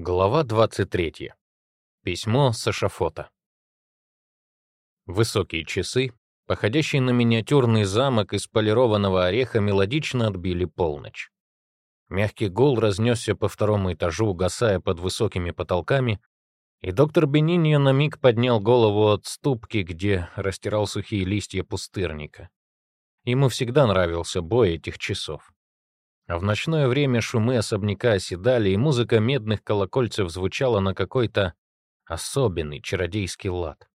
Глава 23. Письмо с Ашафота. Высокие часы, походящие на миниатюрный замок из полированного ореха, мелодично отбили полночь. Мягкий гул разнесся по второму этажу, угасая под высокими потолками, и доктор Бениньо на миг поднял голову от ступки, где растирал сухие листья пустырника. Ему всегда нравился бой этих часов. А в ночное время шумы особняка оседали, и музыка медных колокольцев звучала на какой-то особенный чародейский лад.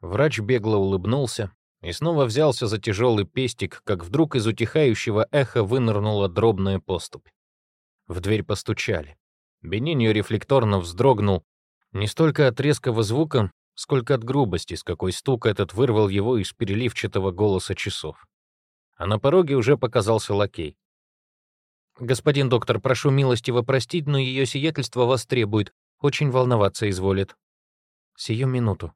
Врач бегло улыбнулся и снова взялся за тяжелый пестик, как вдруг из утихающего эха вынырнула дробная поступь. В дверь постучали. Бениньо рефлекторно вздрогнул не столько от резкого звука, сколько от грубости, с какой стук этот вырвал его из переливчатого голоса часов. А на пороге уже показался лакей. «Господин доктор, прошу милостиво простить, но ее сиятельство вас требует. Очень волноваться изволит». «Сию минуту».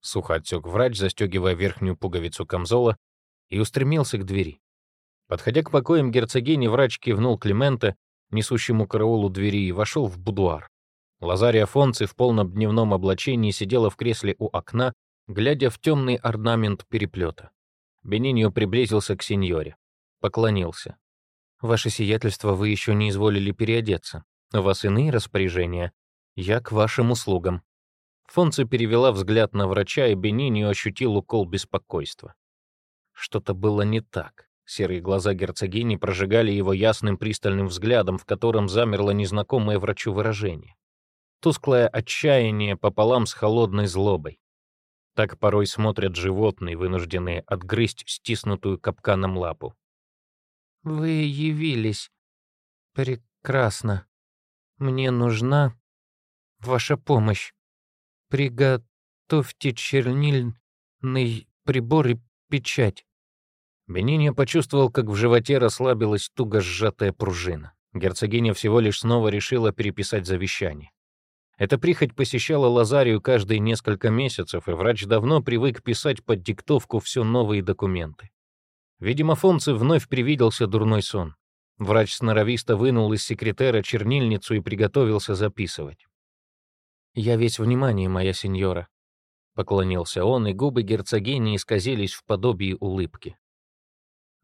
Сухо отсек врач, застегивая верхнюю пуговицу камзола, и устремился к двери. Подходя к покоям герцогини, врач кивнул Климента, несущему караулу двери, и вошел в будуар. Лазария Фонци в полном дневном облачении сидела в кресле у окна, глядя в темный орнамент переплета. Бениньо приблизился к сеньоре. Поклонился. Ваше сиятельство, вы еще не изволили переодеться. У вас иные распоряжения. Я к вашим услугам». Фонци перевела взгляд на врача, и Бениньо ощутил укол беспокойства. Что-то было не так. Серые глаза герцогини прожигали его ясным пристальным взглядом, в котором замерло незнакомое врачу выражение. Тусклое отчаяние пополам с холодной злобой. Так порой смотрят животные, вынужденные отгрызть стиснутую капканом лапу. Вы явились. Прекрасно. Мне нужна ваша помощь. Приготовьте чернильный прибор и печать. Бенинья почувствовал, как в животе расслабилась туго сжатая пружина. Герцогиня всего лишь снова решила переписать завещание. Эта прихоть посещала Лазарию каждые несколько месяцев, и врач давно привык писать под диктовку все новые документы. Видимо, Фонце вновь привиделся дурной сон. Врач сноровисто вынул из секретера чернильницу и приготовился записывать. «Я весь внимание, моя сеньора», — поклонился он, и губы герцогини исказились в подобии улыбки.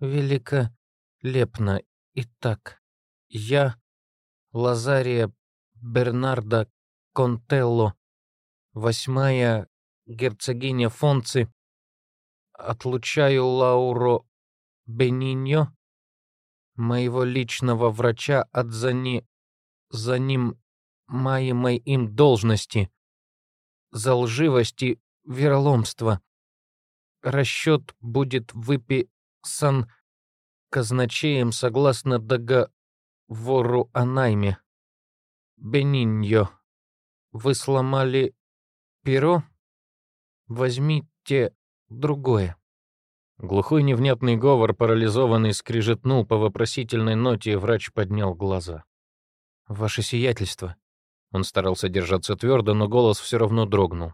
«Великолепно. Итак, я, Лазария Бернарда Контелло, восьмая герцогиня Фонци, отлучаю Лауро Бениньо, моего личного врача от зани... занимаемой им должности, за лживость и вероломство. Расчет будет выписан казначеем согласно договору о найме. Бениньо, вы сломали перо? Возьмите другое. Глухой невнятный говор, парализованный, скрижетнул по вопросительной ноте, и врач поднял глаза. «Ваше сиятельство». Он старался держаться твердо, но голос все равно дрогнул.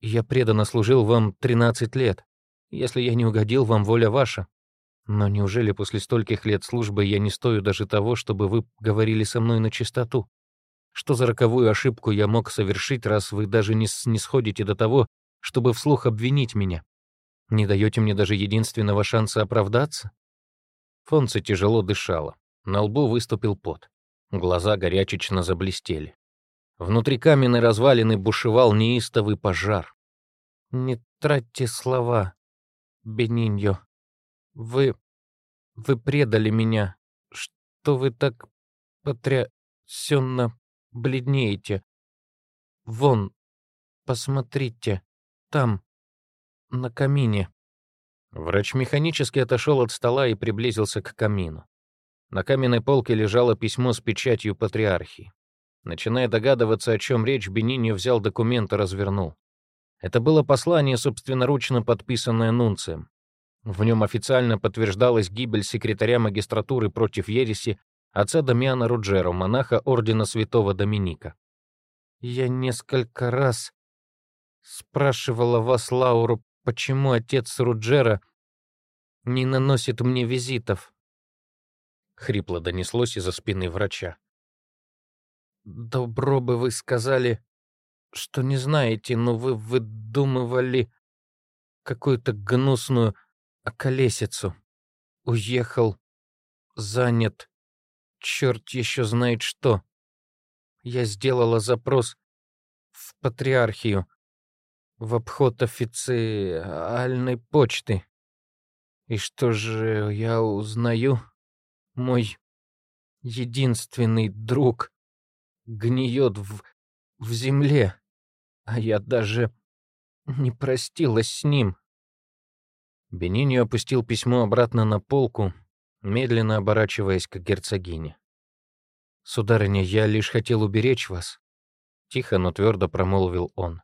«Я преданно служил вам 13 лет. Если я не угодил вам, воля ваша. Но неужели после стольких лет службы я не стою даже того, чтобы вы говорили со мной на чистоту? Что за роковую ошибку я мог совершить, раз вы даже не снисходите до того, чтобы вслух обвинить меня? Не даете мне даже единственного шанса оправдаться?» Фонце тяжело дышала. На лбу выступил пот. Глаза горячечно заблестели. Внутри каменной развалины бушевал неистовый пожар. «Не тратьте слова, Бениньо. Вы... вы предали меня. Что вы так потрясенно бледнеете? Вон, посмотрите, там, на камине». Врач механически отошел от стола и приблизился к камину. На каменной полке лежало письмо с печатью патриархии. Начиная догадываться, о чем речь, Бениньо взял документ и развернул. Это было послание, собственноручно подписанное Нунцием. В нем официально подтверждалась гибель секретаря магистратуры против ереси отца Дамиана Руджеро, монаха ордена святого Доминика. «Я несколько раз спрашивала вас, Лауру, почему отец Руджера не наносит мне визитов?» Хрипло донеслось из-за спины врача. добро бы вы сказали, что не знаете, но вы выдумывали какую-то гнусную околесицу. Уехал, занят, черт еще знает что. Я сделала запрос в патриархию, в обход официальной почты. И что же я узнаю? Мой единственный друг гниет в, в земле, а я даже не простилась с ним. Бениньо опустил письмо обратно на полку, медленно оборачиваясь к герцогине. «Сударыня, я лишь хотел уберечь вас», — тихо, но твердо промолвил он.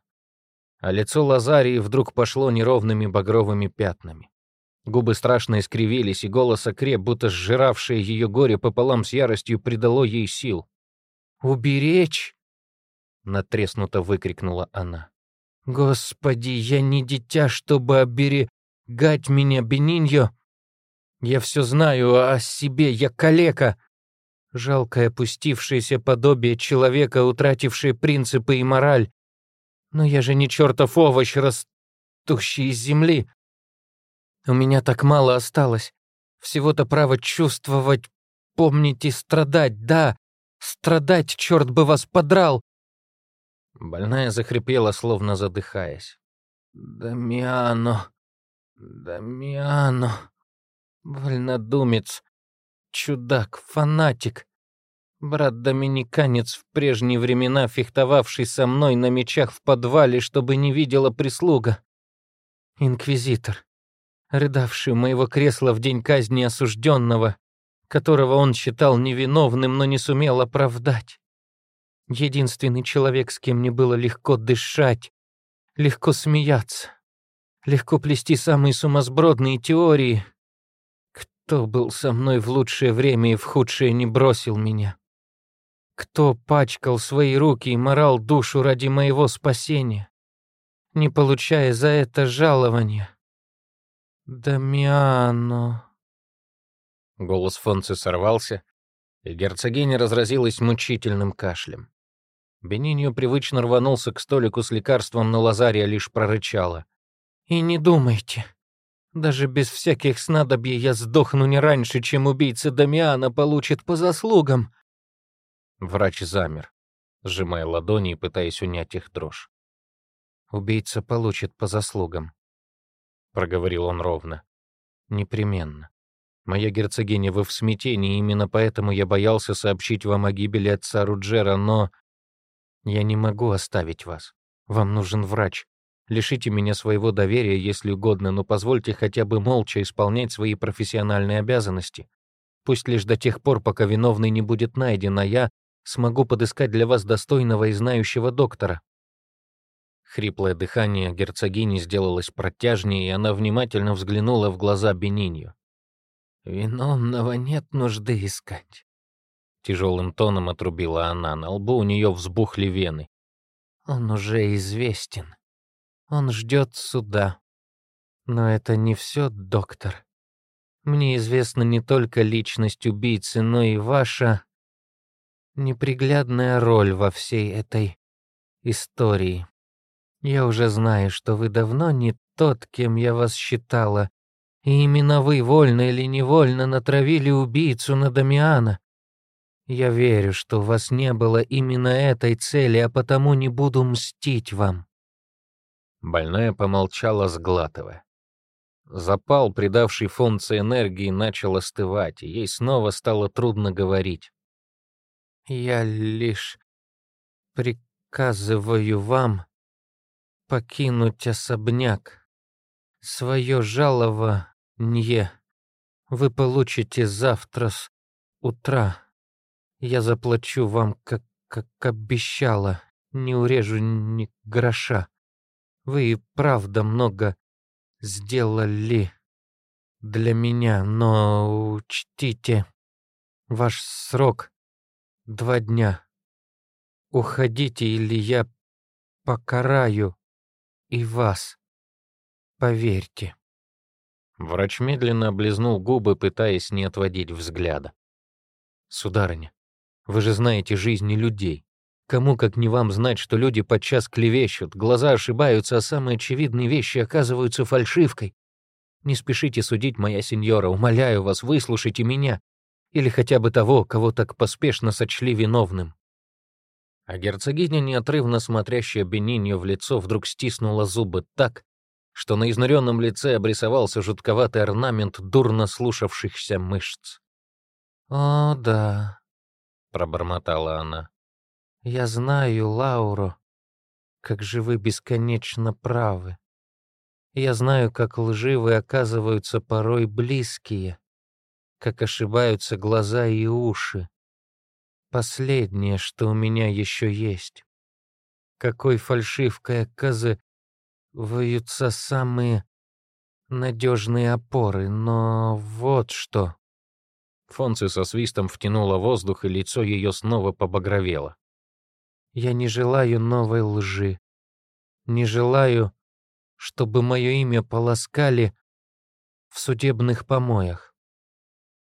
А лицо Лазарии вдруг пошло неровными багровыми пятнами. Губы страшно искривились, и голос окреп, будто сжиравшее ее горе пополам с яростью придало ей сил. «Уберечь?» — натреснуто выкрикнула она. «Господи, я не дитя, чтобы оберегать меня, Бениньо! Я все знаю о себе, я калека!» Жалкое опустившееся подобие человека, утратившее принципы и мораль. Но я же не чертов овощ, растущий из земли. У меня так мало осталось. Всего-то право чувствовать, помнить и страдать, да, Страдать, черт бы вас подрал!» Больная захрипела, словно задыхаясь. «Дамиано, Дамиано, вольнодумец, чудак, фанатик, брат-доминиканец в прежние времена, фехтовавший со мной на мечах в подвале, чтобы не видела прислуга, инквизитор, рыдавший у моего кресла в день казни осужденного, которого он считал невиновным, но не сумел оправдать. Единственный человек, с кем мне было легко дышать, легко смеяться, легко плести самые сумасбродные теории. Кто был со мной в лучшее время и в худшее не бросил меня? Кто пачкал свои руки и морал душу ради моего спасения, не получая за это жалования? Дамиано... Голос Фонци сорвался, и герцогиня разразилась мучительным кашлем. Бениньо привычно рванулся к столику с лекарством, но Лазария лишь прорычала. «И не думайте. Даже без всяких снадобий я сдохну не раньше, чем убийца Дамиана получит по заслугам». Врач замер, сжимая ладони и пытаясь унять их дрожь. «Убийца получит по заслугам», — проговорил он ровно. «Непременно. Моя герцогиня, вы в смятении, именно поэтому я боялся сообщить вам о гибели отца Руджера, но... Я не могу оставить вас. Вам нужен врач. Лишите меня своего доверия, если угодно, но позвольте хотя бы молча исполнять свои профессиональные обязанности. Пусть лишь до тех пор, пока виновный не будет найден, а я смогу подыскать для вас достойного и знающего доктора». Хриплое дыхание герцогини сделалось протяжнее, и она внимательно взглянула в глаза Бенинью. «Виновного нет нужды искать», — тяжелым тоном отрубила она. На лбу у нее взбухли вены. «Он уже известен. Он ждет суда. Но это не все, доктор. Мне известна не только личность убийцы, но и ваша неприглядная роль во всей этой истории. Я уже знаю, что вы давно не тот, кем я вас считала, и именно вы, вольно или невольно, натравили убийцу на Дамиана. Я верю, что у вас не было именно этой цели, а потому не буду мстить вам». Больная помолчала, сглатывая. Запал, придавший функции энергии, начал остывать, и ей снова стало трудно говорить. «Я лишь приказываю вам покинуть особняк. Свое жалово «Не, вы получите завтра с утра. Я заплачу вам, как, как обещала, не урежу ни гроша. Вы и правда много сделали для меня, но учтите, ваш срок — два дня. Уходите, или я покараю и вас. Поверьте. Врач медленно облизнул губы, пытаясь не отводить взгляда. «Сударыня, вы же знаете жизни людей. Кому, как не вам, знать, что люди подчас клевещут, глаза ошибаются, а самые очевидные вещи оказываются фальшивкой. Не спешите судить, моя сеньора, умоляю вас, выслушайте меня. Или хотя бы того, кого так поспешно сочли виновным. А герцогиня, неотрывно смотрящая Бенинью в лицо, вдруг стиснула зубы так, что на изнуренном лице обрисовался жутковатый орнамент дурно слушавшихся мышц. «О, да», — пробормотала она. «Я знаю, Лауро, как же вы бесконечно правы. Я знаю, как лживы оказываются порой близкие, как ошибаются глаза и уши. Последнее, что у меня еще есть. Какой фальшивкой оказываются самые надежные опоры, но вот что. Фонци со свистом втянула воздух, и лицо ее снова побагровело. «Я не желаю новой лжи. Не желаю чтобы мое имя полоскали в судебных помоях,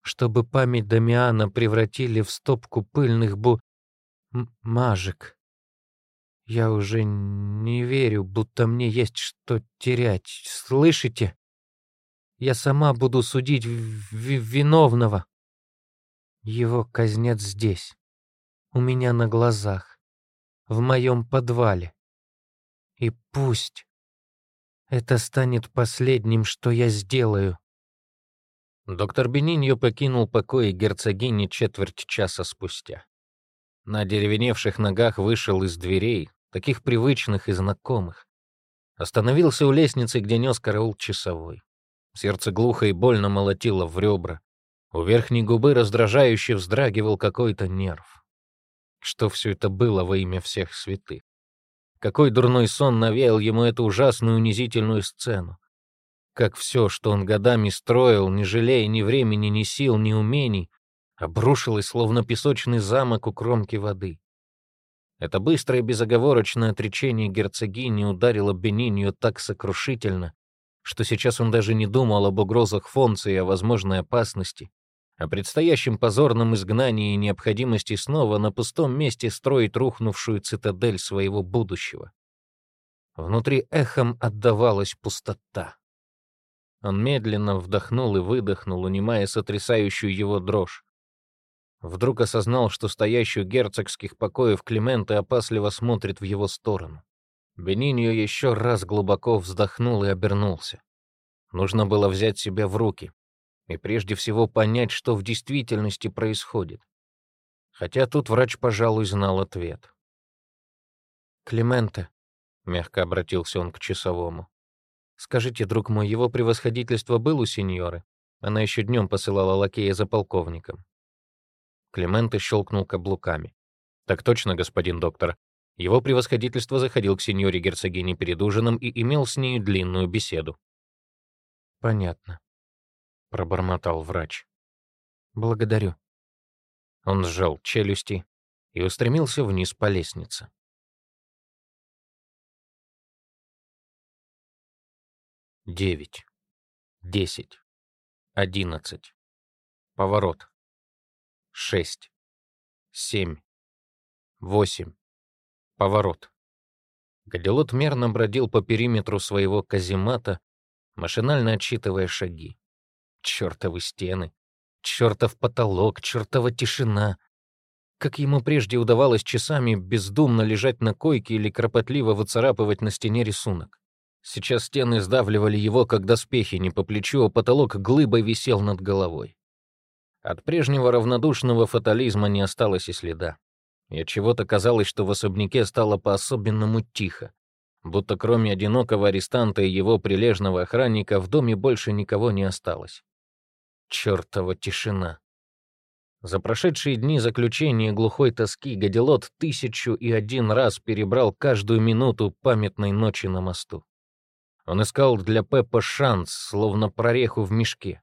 чтобы память Дамиана превратили в стопку пыльных бу... мажек. Я уже не верю, будто мне есть что терять. Слышите? Я сама буду судить виновного. Его казнят здесь, у меня на глазах, в моем подвале. И пусть это станет последним, что я сделаю. Доктор Бениньо покинул покои герцогини четверть часа спустя. На деревеневших ногах вышел из дверей, таких привычных и знакомых. Остановился у лестницы, где нес караул часовой. Сердце глухо и больно молотило в ребра. У верхней губы раздражающе вздрагивал какой-то нерв. Что все это было во имя всех святых? Какой дурной сон навеял ему эту ужасную унизительную сцену. Как все, что он годами строил, не жалея ни времени, ни сил, ни умений, обрушилось, словно песочный замок у кромки воды. Это быстрое безоговорочное отречение герцогини ударило Бенинью так сокрушительно, что сейчас он даже не думал об угрозах Фонца и о возможной опасности, о предстоящем позорном изгнании и необходимости снова на пустом месте строить рухнувшую цитадель своего будущего. Внутри эхом отдавалась пустота. Он медленно вдохнул и выдохнул, унимая сотрясающую его дрожь. Вдруг осознал, что стоящий у герцогских покоев Клименты опасливо смотрит в его сторону. Бениньо еще раз глубоко вздохнул и обернулся. Нужно было взять себя в руки, и прежде всего понять, что в действительности происходит. Хотя тут врач, пожалуй, знал ответ. «Клименте», — мягко обратился он к часовому, — «скажите, друг мой, его превосходительство был у сеньоры? Она еще днем посылала лакея за полковником». Клименте щелкнул каблуками. «Так точно, господин доктор. Его превосходительство заходил к сеньоре герцогине перед ужином и имел с нею длинную беседу». «Понятно пробормотал врач. Благодарю. Он сжал челюсти и устремился вниз по лестнице. Девять. Десять. Одиннадцать. Поворот. Шесть. Семь. Восемь. Поворот. Гадилот мерно бродил по периметру своего каземата, машинально отсчитывая шаги. Чёртовы стены, чёртов потолок, чёртова тишина. Как ему прежде удавалось часами бездумно лежать на койке или кропотливо выцарапывать на стене рисунок. Сейчас стены сдавливали его, как доспехи не по плечу, а потолок глыбой висел над головой. От прежнего равнодушного фатализма не осталось и следа. И от чего-то казалось, что в особняке стало по-особенному тихо, будто кроме одинокого арестанта и его прилежного охранника в доме больше никого не осталось. Чёртова тишина. За прошедшие дни заключения глухой тоски Гадилот тысячу и один раз перебрал каждую минуту памятной ночи на мосту. Он искал для Пеппа шанс, словно прореху в мешке.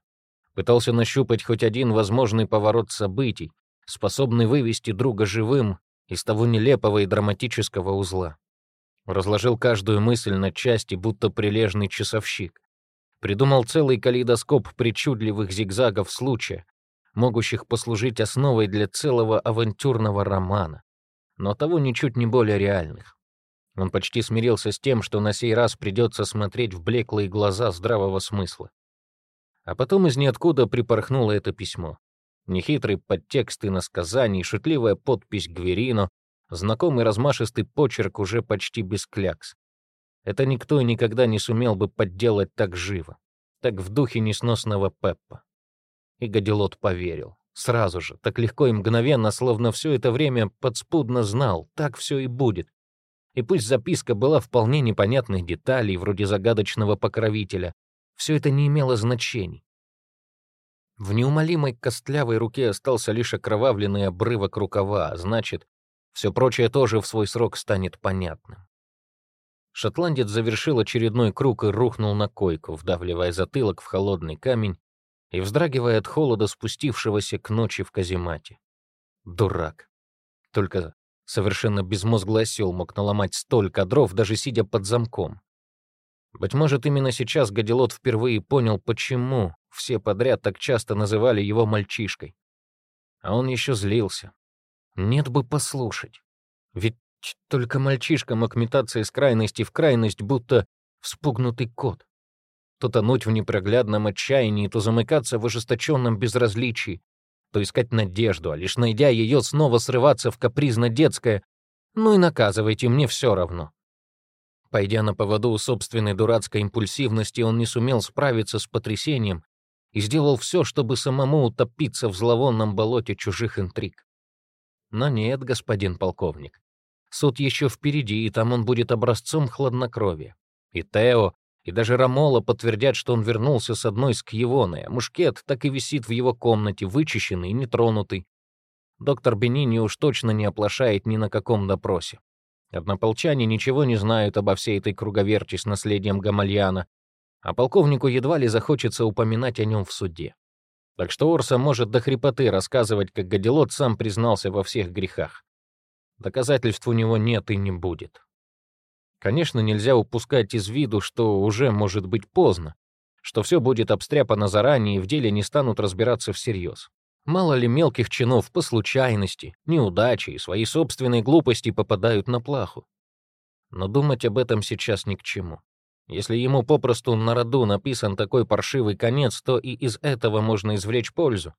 Пытался нащупать хоть один возможный поворот событий, способный вывести друга живым из того нелепого и драматического узла. Разложил каждую мысль на части, будто прилежный часовщик придумал целый калейдоскоп причудливых зигзагов случая, могущих послужить основой для целого авантюрного романа. но того ничуть не более реальных. Он почти смирился с тем, что на сей раз придется смотреть в блеклые глаза здравого смысла. А потом из ниоткуда припорхнуло это письмо. Нехитрый подтекст иносказаний, шутливая подпись Гверино, знакомый размашистый почерк уже почти без клякс. Это никто и никогда не сумел бы подделать так живо, так в духе несносного Пеппа. И Гадилот поверил. Сразу же, так легко и мгновенно, словно все это время подспудно знал, так все и будет. И пусть записка была вполне непонятных деталей, вроде загадочного покровителя, все это не имело значений. В неумолимой костлявой руке остался лишь окровавленный обрывок рукава, а значит, все прочее тоже в свой срок станет понятным. Шотландец завершил очередной круг и рухнул на койку, вдавливая затылок в холодный камень и вздрагивая от холода спустившегося к ночи в каземате. Дурак. Только совершенно безмозглый осел мог наломать столько дров, даже сидя под замком. Быть может, именно сейчас Гадилот впервые понял, почему все подряд так часто называли его мальчишкой. А он еще злился. Нет бы послушать. Ведь только мальчишка мог метаться из крайности в крайность, будто вспугнутый кот то тонуть в непроглядном отчаянии, то замыкаться в ожесточенном безразличии, то искать надежду, а лишь найдя ее, снова срываться в капризно-детское «ну и наказывайте, мне все равно». Пойдя на поводу у собственной дурацкой импульсивности, он не сумел справиться с потрясением и сделал все, чтобы самому утопиться в зловонном болоте чужих интриг. Но нет, господин полковник. Суд еще впереди, и там он будет образцом хладнокровия. И Тео, и даже Рамола подтвердят, что он вернулся с одной с Кьевоны, мушкет так и висит в его комнате, вычищенный и нетронутый. Доктор Бенини уж точно не оплошает ни на каком допросе. Однополчане ничего не знают обо всей этой круговерти с наследием Гамальяна, а полковнику едва ли захочется упоминать о нем в суде. Так что Орса может до хрипоты рассказывать, как Гадилот сам признался во всех грехах. Доказательств у него нет и не будет. Конечно, нельзя упускать из виду, что уже может быть поздно, что все будет обстряпано заранее и в деле не станут разбираться всерьез. Мало ли мелких чинов по случайности, неудачи и своей собственной глупости попадают на плаху. Но думать об этом сейчас ни к чему. Если ему попросту на роду написан такой паршивый конец, то и из этого можно извлечь пользу.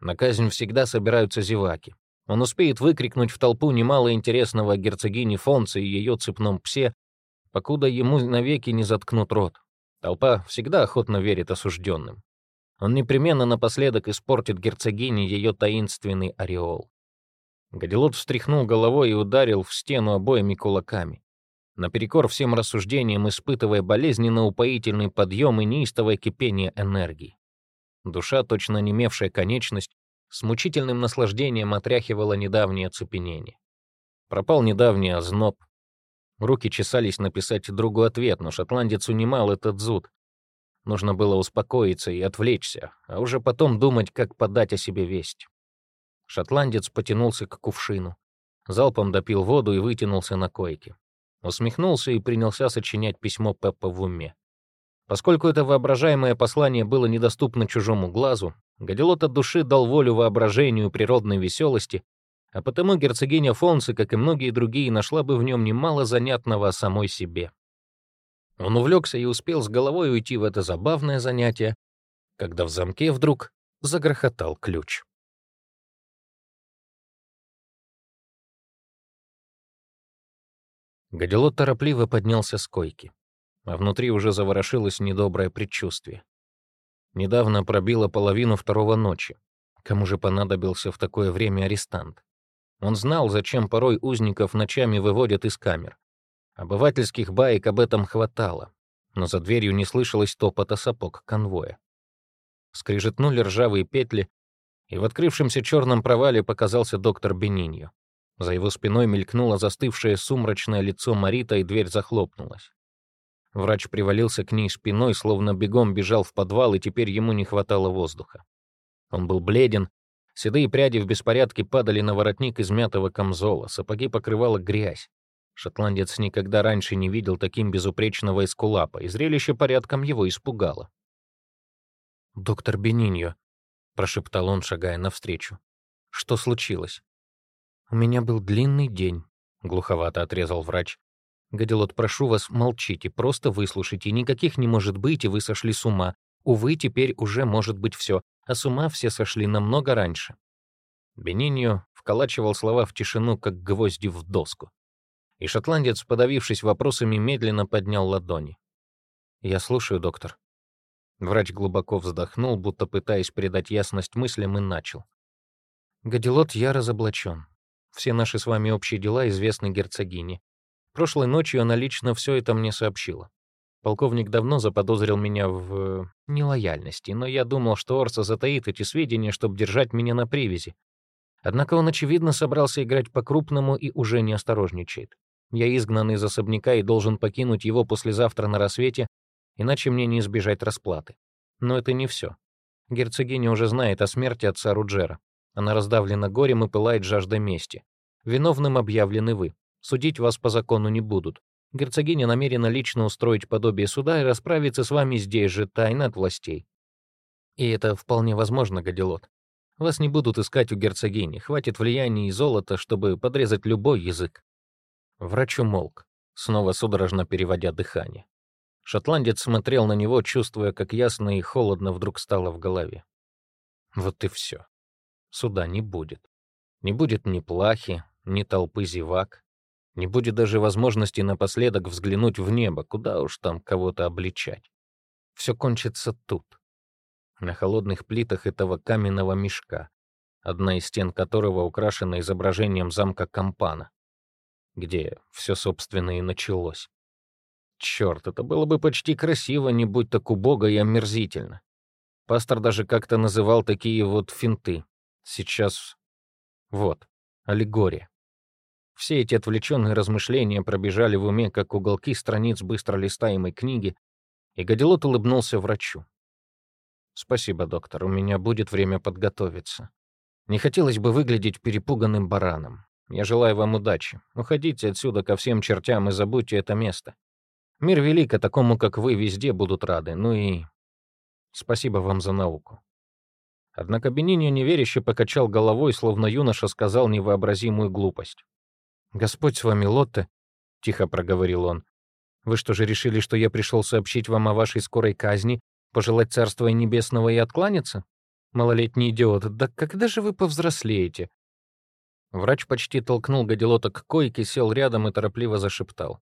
На казнь всегда собираются зеваки. Он успеет выкрикнуть в толпу немало интересного о герцогине Фонце и ее цепном псе, покуда ему навеки не заткнут рот. Толпа всегда охотно верит осужденным. Он непременно напоследок испортит герцогине ее таинственный ореол. Гадилот встряхнул головой и ударил в стену обоими кулаками. Наперекор всем рассуждениям, испытывая болезненно упоительный подъем и неистовое кипение энергии. Душа, точно немевшая конечность, с мучительным наслаждением отряхивала недавнее оцепенение. Пропал недавний озноб. Руки чесались написать другу ответ, но шотландец унимал этот зуд. Нужно было успокоиться и отвлечься, а уже потом думать, как подать о себе весть. Шотландец потянулся к кувшину. Залпом допил воду и вытянулся на койке. Усмехнулся и принялся сочинять письмо Пеппа в уме. Поскольку это воображаемое послание было недоступно чужому глазу, Гадилот от души дал волю воображению природной веселости, а потому герцогиня Фонсы, как и многие другие, нашла бы в нем немало занятного о самой себе. Он увлекся и успел с головой уйти в это забавное занятие, когда в замке вдруг загрохотал ключ. Гадилот торопливо поднялся с койки, а внутри уже заворошилось недоброе предчувствие. Недавно пробило половину второго ночи. Кому же понадобился в такое время арестант? Он знал, зачем порой узников ночами выводят из камер. Обывательских баек об этом хватало, но за дверью не слышалось топота сапог конвоя. Скрижетнули ржавые петли, и в открывшемся черном провале показался доктор Бениньо. За его спиной мелькнуло застывшее сумрачное лицо Марита, и дверь захлопнулась. Врач привалился к ней спиной, словно бегом бежал в подвал, и теперь ему не хватало воздуха. Он был бледен, седые пряди в беспорядке падали на воротник измятого камзола, сапоги покрывала грязь. Шотландец никогда раньше не видел таким безупречного эскулапа, и зрелище порядком его испугало. «Доктор Бениньо», — прошептал он, шагая навстречу. «Что случилось?» «У меня был длинный день», — глуховато отрезал врач. «Гадилот, прошу вас, молчите, просто выслушайте. Никаких не может быть, и вы сошли с ума. Увы, теперь уже может быть все, а с ума все сошли намного раньше». Бениньо вколачивал слова в тишину, как гвозди в доску. И шотландец, подавившись вопросами, медленно поднял ладони. «Я слушаю, доктор». Врач глубоко вздохнул, будто пытаясь придать ясность мыслям, и начал. «Гадилот, я разоблачен. Все наши с вами общие дела известны герцогине. Прошлой ночью она лично все это мне сообщила. Полковник давно заподозрил меня в э, нелояльности, но я думал, что Орса затаит эти сведения, чтобы держать меня на привязи. Однако он, очевидно, собрался играть по-крупному и уже не осторожничает. Я изгнан из особняка и должен покинуть его послезавтра на рассвете, иначе мне не избежать расплаты. Но это не все. Герцогиня уже знает о смерти отца Руджера. Она раздавлена горем и пылает жаждой мести. Виновным объявлены вы. Судить вас по закону не будут. Герцогиня намерена лично устроить подобие суда и расправиться с вами здесь же, тайно от властей. И это вполне возможно, Гадилот. Вас не будут искать у герцогини, хватит влияния и золота, чтобы подрезать любой язык. Врач умолк, снова судорожно переводя дыхание. Шотландец смотрел на него, чувствуя, как ясно и холодно вдруг стало в голове. Вот и все. Суда не будет. Не будет ни плахи, ни толпы зевак. Не будет даже возможности напоследок взглянуть в небо, куда уж там кого-то обличать. Все кончится тут, на холодных плитах этого каменного мешка, одна из стен которого украшена изображением замка Кампана где все, собственно, и началось. Черт, это было бы почти красиво, не будь так убого и омерзительно. Пастор даже как-то называл такие вот финты. Сейчас вот, аллегория. Все эти отвлеченные размышления пробежали в уме, как уголки страниц быстро листаемой книги, и Гадилот улыбнулся врачу. «Спасибо, доктор, у меня будет время подготовиться. Не хотелось бы выглядеть перепуганным бараном. Я желаю вам удачи. Уходите отсюда ко всем чертям и забудьте это место. Мир велик, а такому, как вы, везде будут рады. Ну и спасибо вам за науку». Однако Бениньо неверяще покачал головой, словно юноша сказал невообразимую глупость. «Господь с вами, Лотте», — тихо проговорил он. «Вы что же решили, что я пришел сообщить вам о вашей скорой казни, пожелать царства небесного и откланяться? Малолетний идиот, да когда же вы повзрослеете? Врач почти толкнул Гадилота к койке, сел рядом и торопливо зашептал.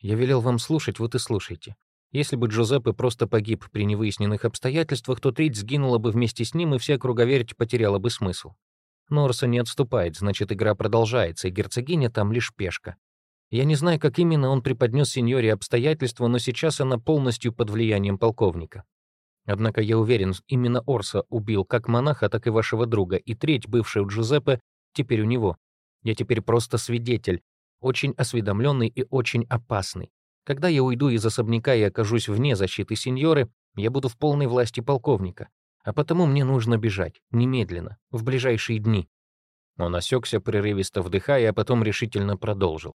«Я велел вам слушать, вот и слушайте. Если бы Джузеппе просто погиб при невыясненных обстоятельствах, то треть сгинула бы вместе с ним, и вся круговерть потеряла бы смысл. Норса не отступает, значит, игра продолжается, и герцогиня там лишь пешка. Я не знаю, как именно он преподнес сеньоре обстоятельства, но сейчас она полностью под влиянием полковника. Однако я уверен, именно Орса убил как монаха, так и вашего друга, и треть, бывшая у Джузеппе, теперь у него. Я теперь просто свидетель, очень осведомленный и очень опасный. Когда я уйду из особняка и окажусь вне защиты сеньоры, я буду в полной власти полковника. А потому мне нужно бежать, немедленно, в ближайшие дни». Он осекся, прерывисто вдыхая, а потом решительно продолжил.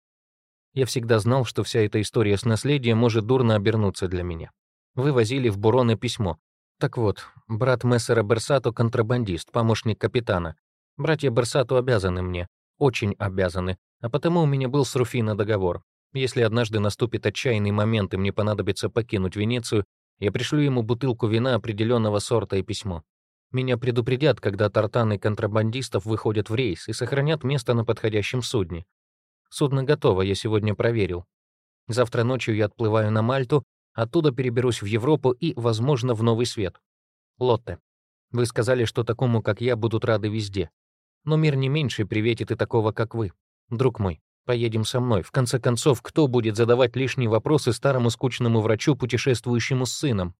«Я всегда знал, что вся эта история с наследием может дурно обернуться для меня. Вы возили в Буроны письмо. Так вот, брат Мессера Берсато — контрабандист, помощник капитана. Братья Берсату обязаны мне, очень обязаны, а потому у меня был с Руфино договор. Если однажды наступит отчаянный момент и мне понадобится покинуть Венецию, я пришлю ему бутылку вина определенного сорта и письмо. Меня предупредят, когда тартаны контрабандистов выходят в рейс и сохранят место на подходящем судне. Судно готово, я сегодня проверил. Завтра ночью я отплываю на Мальту, оттуда переберусь в Европу и, возможно, в Новый Свет. Лотте, вы сказали, что такому, как я, будут рады везде. Но мир не меньше приветит и такого, как вы. Друг мой, поедем со мной. В конце концов, кто будет задавать лишние вопросы старому скучному врачу, путешествующему с сыном?»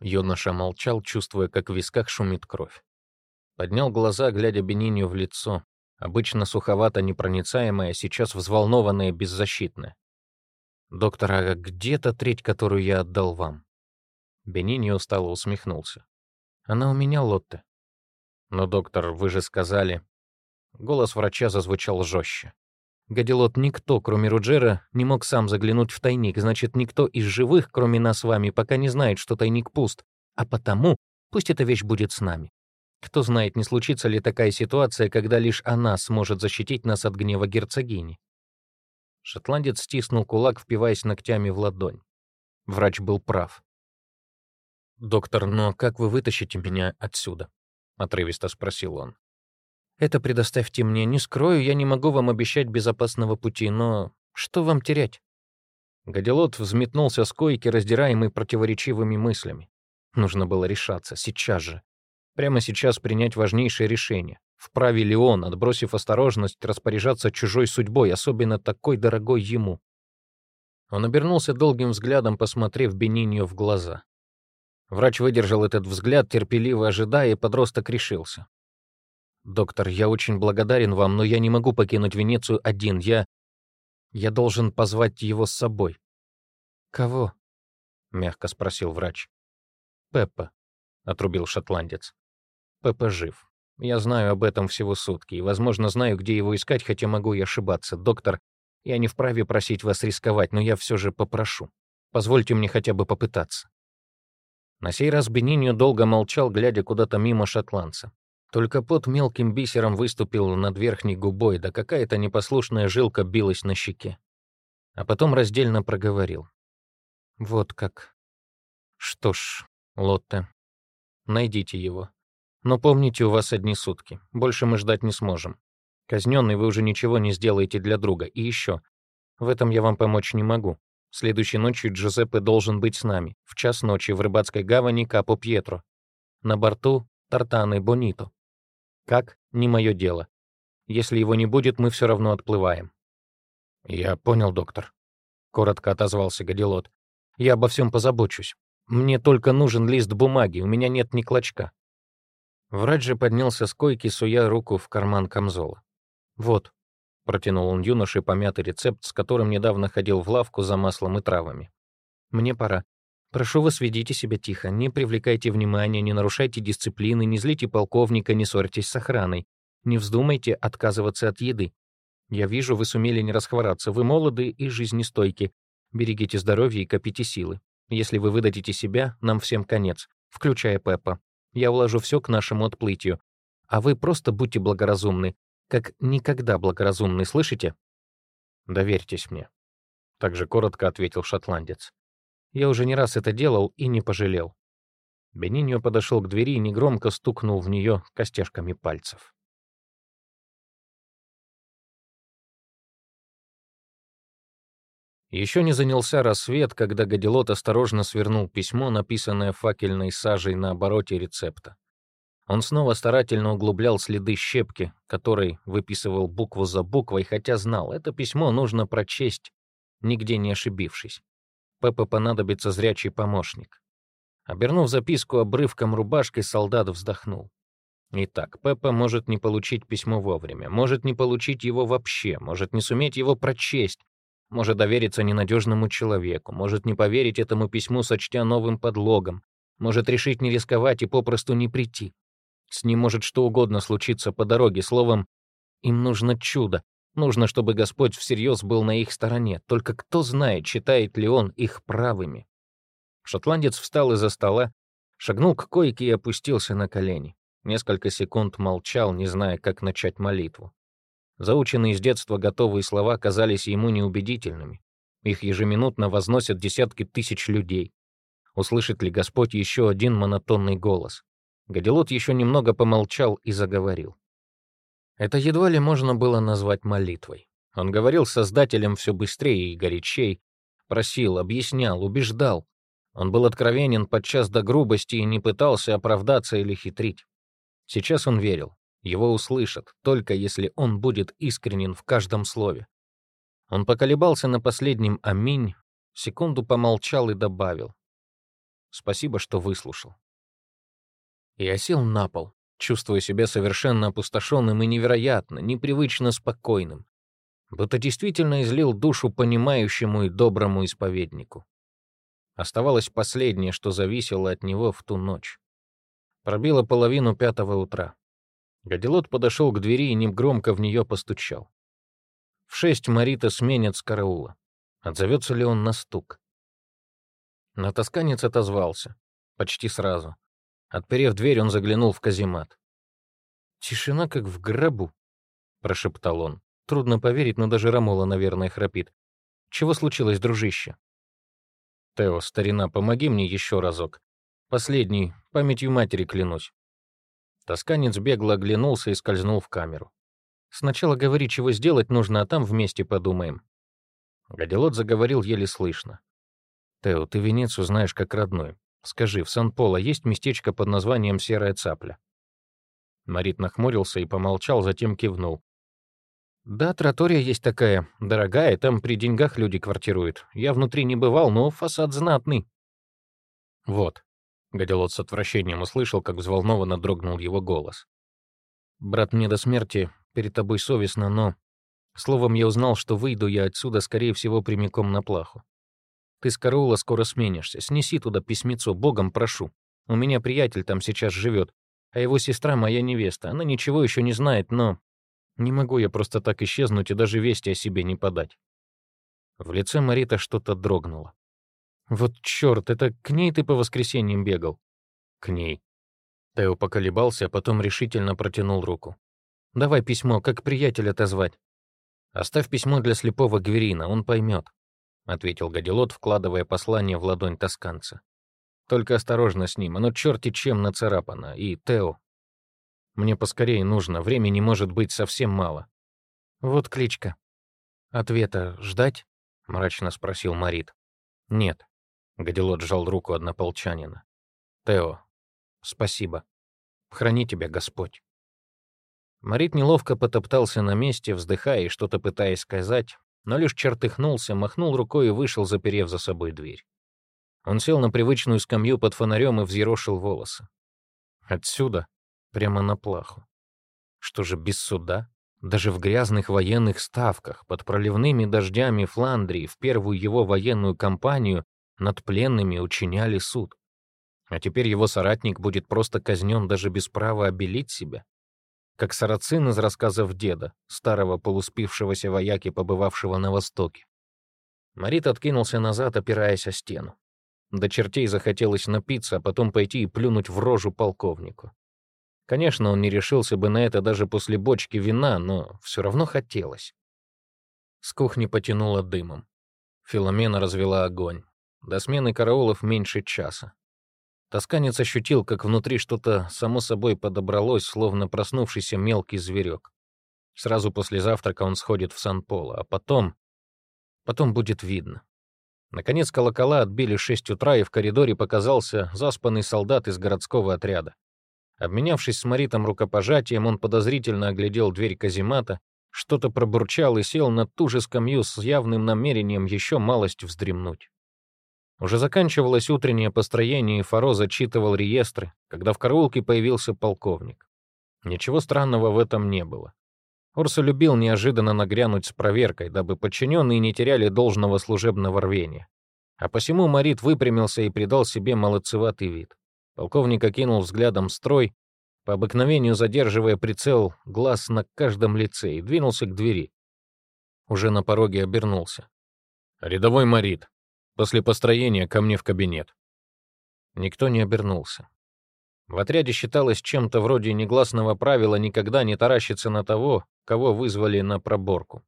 Юноша молчал, чувствуя, как в висках шумит кровь. Поднял глаза, глядя Бенинию в лицо. Обычно суховато непроницаемое, сейчас взволнованное, беззащитное. «Доктор, а где та треть, которую я отдал вам?» Бенини устало усмехнулся. «Она у меня, Лотте. «Но, доктор, вы же сказали...» Голос врача зазвучал жестче. «Гадилот, никто, кроме Руджера, не мог сам заглянуть в тайник, значит, никто из живых, кроме нас с вами, пока не знает, что тайник пуст. А потому пусть эта вещь будет с нами. Кто знает, не случится ли такая ситуация, когда лишь она сможет защитить нас от гнева герцогини. Шотландец стиснул кулак, впиваясь ногтями в ладонь. Врач был прав. «Доктор, но как вы вытащите меня отсюда?» — отрывисто спросил он. «Это предоставьте мне. Не скрою, я не могу вам обещать безопасного пути, но что вам терять?» Гадилот взметнулся с койки, раздираемый противоречивыми мыслями. Нужно было решаться, сейчас же. Прямо сейчас принять важнейшее решение. Вправе ли он, отбросив осторожность, распоряжаться чужой судьбой, особенно такой дорогой ему? Он обернулся долгим взглядом, посмотрев Бенинью в глаза. Врач выдержал этот взгляд, терпеливо ожидая, и подросток решился. «Доктор, я очень благодарен вам, но я не могу покинуть Венецию один. Я... я должен позвать его с собой». «Кого?» — мягко спросил врач. «Пеппа», — отрубил шотландец. «Пеппа жив. Я знаю об этом всего сутки, и, возможно, знаю, где его искать, хотя могу и ошибаться. Доктор, я не вправе просить вас рисковать, но я все же попрошу. Позвольте мне хотя бы попытаться». На сей раз Бениньо долго молчал, глядя куда-то мимо шотландца. Только под мелким бисером выступил над верхней губой, да какая-то непослушная жилка билась на щеке. А потом раздельно проговорил. «Вот как. Что ж, Лотте, найдите его. Но помните, у вас одни сутки. Больше мы ждать не сможем. Казненный вы уже ничего не сделаете для друга. И еще. В этом я вам помочь не могу. Следующей ночью Джузеппе должен быть с нами, в час ночи в рыбацкой гавани Капо Пьетро. На борту Тартаны Бонито. Как? Не мое дело. Если его не будет, мы все равно отплываем. Я понял, доктор. Коротко отозвался Гадилот. Я обо всем позабочусь. Мне только нужен лист бумаги, у меня нет ни клочка. Врач же поднялся с койки, суя руку в карман камзола. «Вот», Протянул он юноше помятый рецепт, с которым недавно ходил в лавку за маслом и травами. «Мне пора. Прошу вас, ведите себя тихо, не привлекайте внимания, не нарушайте дисциплины, не злите полковника, не ссорьтесь с охраной. Не вздумайте отказываться от еды. Я вижу, вы сумели не расхвораться, вы молоды и жизнестойки. Берегите здоровье и копите силы. Если вы выдадите себя, нам всем конец, включая Пеппа. Я уложу все к нашему отплытию. А вы просто будьте благоразумны, как никогда благоразумный, слышите? Доверьтесь мне. Также коротко ответил шотландец. Я уже не раз это делал и не пожалел. Бениньо подошел к двери и негромко стукнул в нее костяшками пальцев. Еще не занялся рассвет, когда Гадилот осторожно свернул письмо, написанное факельной сажей на обороте рецепта. Он снова старательно углублял следы щепки, которой выписывал букву за буквой, хотя знал, это письмо нужно прочесть, нигде не ошибившись. Пеппа понадобится зрячий помощник. Обернув записку обрывком рубашкой, солдат вздохнул. Итак, Пеппа может не получить письмо вовремя, может не получить его вообще, может не суметь его прочесть, может довериться ненадежному человеку, может не поверить этому письму, сочтя новым подлогом, может решить не рисковать и попросту не прийти. С ним может что угодно случиться по дороге, словом, им нужно чудо. Нужно, чтобы Господь всерьез был на их стороне. Только кто знает, считает ли он их правыми. Шотландец встал из-за стола, шагнул к койке и опустился на колени. Несколько секунд молчал, не зная, как начать молитву. Заученные с детства готовые слова казались ему неубедительными. Их ежеминутно возносят десятки тысяч людей. Услышит ли Господь еще один монотонный голос? Гадилот еще немного помолчал и заговорил. Это едва ли можно было назвать молитвой. Он говорил с Создателем все быстрее и горячей, просил, объяснял, убеждал. Он был откровенен подчас до грубости и не пытался оправдаться или хитрить. Сейчас он верил, его услышат, только если он будет искренен в каждом слове. Он поколебался на последнем «Аминь», секунду помолчал и добавил. «Спасибо, что выслушал». Я сел на пол, чувствуя себя совершенно опустошенным и невероятно, непривычно спокойным, будто действительно излил душу понимающему и доброму исповеднику. Оставалось последнее, что зависело от него в ту ночь. Пробило половину пятого утра. Гадилот подошел к двери и негромко в нее постучал. В шесть Марита сменят с караула. Отзовется ли он на стук? Натасканец отозвался. Почти сразу. Отперев дверь, он заглянул в каземат. «Тишина, как в гробу», — прошептал он. Трудно поверить, но даже Рамола, наверное, храпит. «Чего случилось, дружище?» «Тео, старина, помоги мне еще разок. Последний, памятью матери клянусь». Тосканец бегло оглянулся и скользнул в камеру. «Сначала говори, чего сделать нужно, а там вместе подумаем». Гадилот заговорил еле слышно. «Тео, ты Венецию знаешь как родной. Скажи, в Сан-Поло есть местечко под названием Серая Цапля?» Марит нахмурился и помолчал, затем кивнул. «Да, тротория есть такая, дорогая, там при деньгах люди квартируют. Я внутри не бывал, но фасад знатный». «Вот», — Гадилот с отвращением услышал, как взволнованно дрогнул его голос. «Брат, мне до смерти перед тобой совестно, но... Словом, я узнал, что выйду я отсюда, скорее всего, прямиком на плаху. Ты с караула скоро сменишься. Снеси туда письмецо, богом прошу. У меня приятель там сейчас живет, а его сестра моя невеста. Она ничего еще не знает, но не могу я просто так исчезнуть и даже вести о себе не подать. В лице Марита что-то дрогнуло. «Вот черт, это к ней ты по воскресеньям бегал?» «К ней». Тео поколебался, а потом решительно протянул руку. «Давай письмо, как приятеля отозвать?» «Оставь письмо для слепого Гверина, он поймет», — ответил Гадилот, вкладывая послание в ладонь тосканца. «Только осторожно с ним, оно черти чем нацарапано. И, Тео, мне поскорее нужно, времени может быть совсем мало. Вот кличка. Ответа ждать? мрачно спросил Марит. Нет. Гадилот сжал руку однополчанина. Тео, спасибо. Храни тебя Господь. Марит неловко потоптался на месте, вздыхая и что-то пытаясь сказать, но лишь чертыхнулся, махнул рукой и вышел, заперев за собой дверь. Он сел на привычную скамью под фонарем и взъерошил волосы. Отсюда, прямо на плаху. Что же без суда? Даже в грязных военных ставках, под проливными дождями Фландрии, в первую его военную кампанию над пленными учиняли суд. А теперь его соратник будет просто казнен даже без права обелить себя. Как сарацин из рассказов деда, старого полуспившегося вояки, побывавшего на Востоке. Марит откинулся назад, опираясь о стену. До чертей захотелось напиться, а потом пойти и плюнуть в рожу полковнику. Конечно, он не решился бы на это даже после бочки вина, но все равно хотелось. С кухни потянуло дымом. Филомена развела огонь. До смены караулов меньше часа. Тосканец ощутил, как внутри что-то само собой подобралось, словно проснувшийся мелкий зверек. Сразу после завтрака он сходит в Сан-Поло, а потом... Потом будет видно. Наконец колокола отбили шесть утра, и в коридоре показался заспанный солдат из городского отряда. Обменявшись с Маритом рукопожатием, он подозрительно оглядел дверь каземата, что-то пробурчал и сел на ту же скамью с явным намерением еще малость вздремнуть. Уже заканчивалось утреннее построение, и Фаро зачитывал реестры, когда в караулке появился полковник. Ничего странного в этом не было. Орса любил неожиданно нагрянуть с проверкой, дабы подчиненные не теряли должного служебного рвения. А посему Марит выпрямился и придал себе молодцеватый вид. Полковник окинул взглядом строй, по обыкновению задерживая прицел глаз на каждом лице, и двинулся к двери. Уже на пороге обернулся. «Рядовой Марит, после построения ко мне в кабинет». Никто не обернулся. В отряде считалось чем-то вроде негласного правила никогда не таращиться на того, кого вызвали на проборку.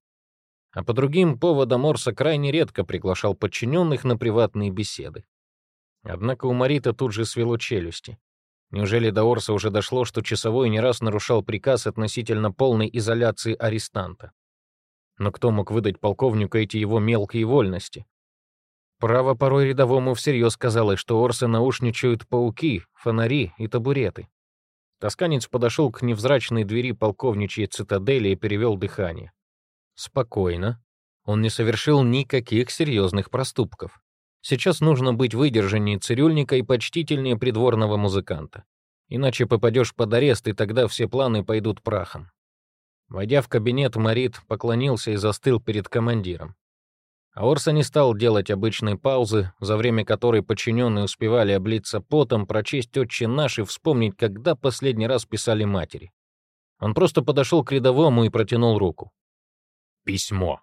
А по другим поводам Орса крайне редко приглашал подчиненных на приватные беседы. Однако у Марита тут же свело челюсти. Неужели до Орса уже дошло, что часовой не раз нарушал приказ относительно полной изоляции арестанта? Но кто мог выдать полковнику эти его мелкие вольности? Право порой рядовому всерьез казалось, что Орса наушничают пауки, фонари и табуреты. Тосканец подошел к невзрачной двери полковничьей цитадели и перевел дыхание. Спокойно. Он не совершил никаких серьезных проступков. Сейчас нужно быть выдержаннее цирюльника и почтительнее придворного музыканта. Иначе попадешь под арест, и тогда все планы пойдут прахом. Войдя в кабинет, Марит поклонился и застыл перед командиром. Аорса не стал делать обычной паузы, за время которой подчиненные успевали облиться потом, прочесть «Отче наш» и вспомнить, когда последний раз писали матери. Он просто подошел к рядовому и протянул руку. «Письмо»,